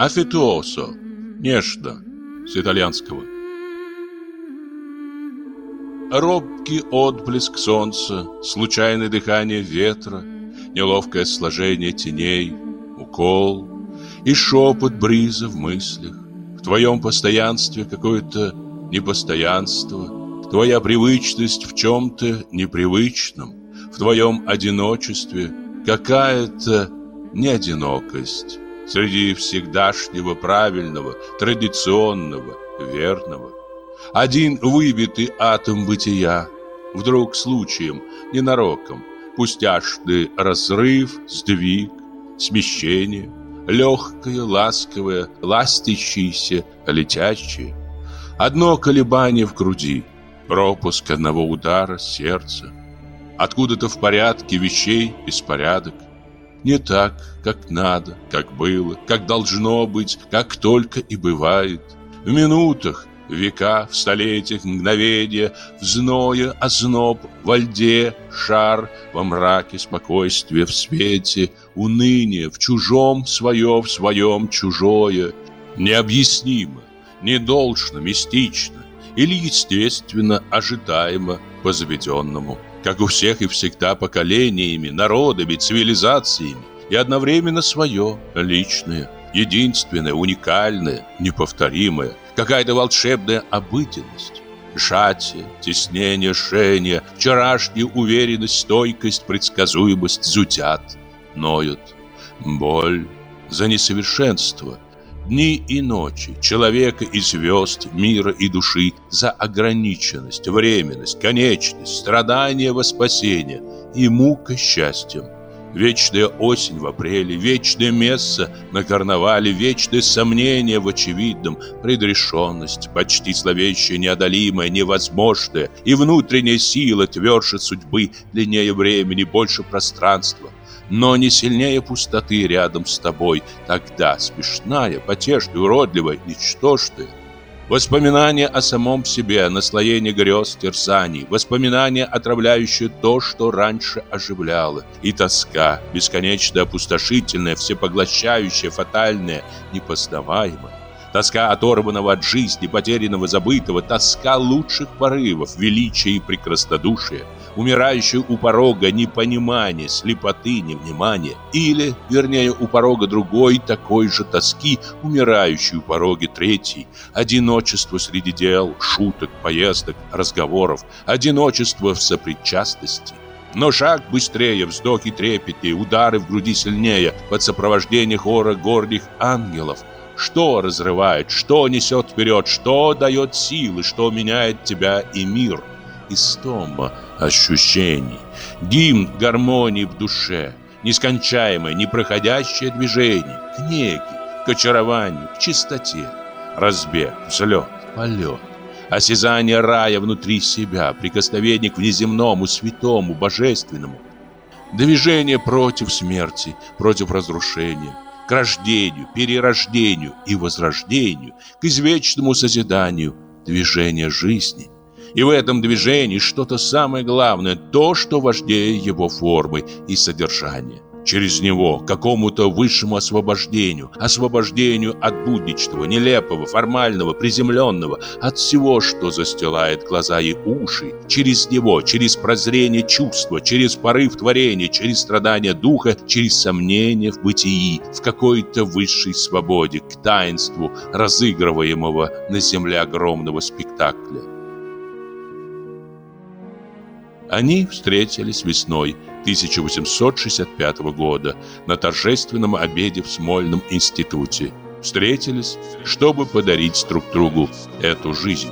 Афетуосо. Нежно. С итальянского. Робкий отблеск солнца, случайное дыхание ветра, неловкое сложение теней, укол и шепот бриза в мыслях. В твоем постоянстве какое-то непостоянство, твоя привычность в чем-то непривычном, в твоем одиночестве какая-то неодинокость среди всегдашнего правильного, традиционного, верного. Один выбитый атом бытия, вдруг случаем, ненароком, пустяшный разрыв, сдвиг, смещение, легкое, ласковое, ластящееся, летящее. Одно колебание в груди, пропуск одного удара сердца. Откуда-то в порядке вещей беспорядок. Не так, как надо, как было, как должно быть, как только и бывает. В минутах, века, в столетиях, мгновения, в зное, озноб, во льде, шар, во мраке, спокойствие, в свете, уныние, в чужом свое, в своем чужое, необъяснимо, недолжно, мистично или естественно ожидаемо по заведенному, как у всех и всегда поколениями, народами, цивилизациями, и одновременно свое, личное, единственное, уникальное, неповторимое, какая-то волшебная обыденность. Сжатие, теснение, шение, вчерашняя уверенность, стойкость, предсказуемость зудят, ноют. Боль за несовершенство. Дни и ночи, человека и звезд, мира и души, за ограниченность, временность, конечность, страдания во спасение и мука счастьем. Вечная осень в апреле, вечное место на карнавале, вечное сомнение в очевидном, предрешенность, почти зловещая, неодолимая, невозможная, и внутренняя сила тверже судьбы, длиннее времени, больше пространства, но не сильнее пустоты рядом с тобой, тогда смешная, потешная, уродливая, ничтожная. Воспоминания о самом себе, наслоение грез, терзаний, воспоминания, отравляющие то, что раньше оживляло, и тоска, бесконечно опустошительная, всепоглощающая, фатальная, непознаваемая. Тоска оторванного от жизни, потерянного, забытого, тоска лучших порывов, величия и прекраснодушия, умирающая у порога непонимания, слепоты, невнимания, или, вернее, у порога другой такой же тоски, умирающей у порога третий, одиночество среди дел, шуток, поездок, разговоров, одиночество в сопричастности. Но шаг быстрее, вздохи трепетнее, удары в груди сильнее, под сопровождение хора горних ангелов – что разрывает, что несет вперед, что дает силы, что меняет тебя и мир. Истома ощущений, гимн гармонии в душе, нескончаемое, непроходящее движение, к неге, к очарованию, к чистоте, разбег, взлет, полет, осязание рая внутри себя, прикосновение к внеземному, святому, божественному, движение против смерти, против разрушения, к рождению, перерождению и возрождению, к извечному созиданию, движение жизни. И в этом движении что-то самое главное, то, что важнее его формы и содержания через него к какому-то высшему освобождению, освобождению от будничного, нелепого, формального, приземленного, от всего, что застилает глаза и уши, через него, через прозрение чувства, через порыв творения, через страдания духа, через сомнение в бытии, в какой-то высшей свободе, к таинству разыгрываемого на земле огромного спектакля. Они встретились весной 1865 года на торжественном обеде в Смольном институте. Встретились, чтобы подарить друг другу эту жизнь.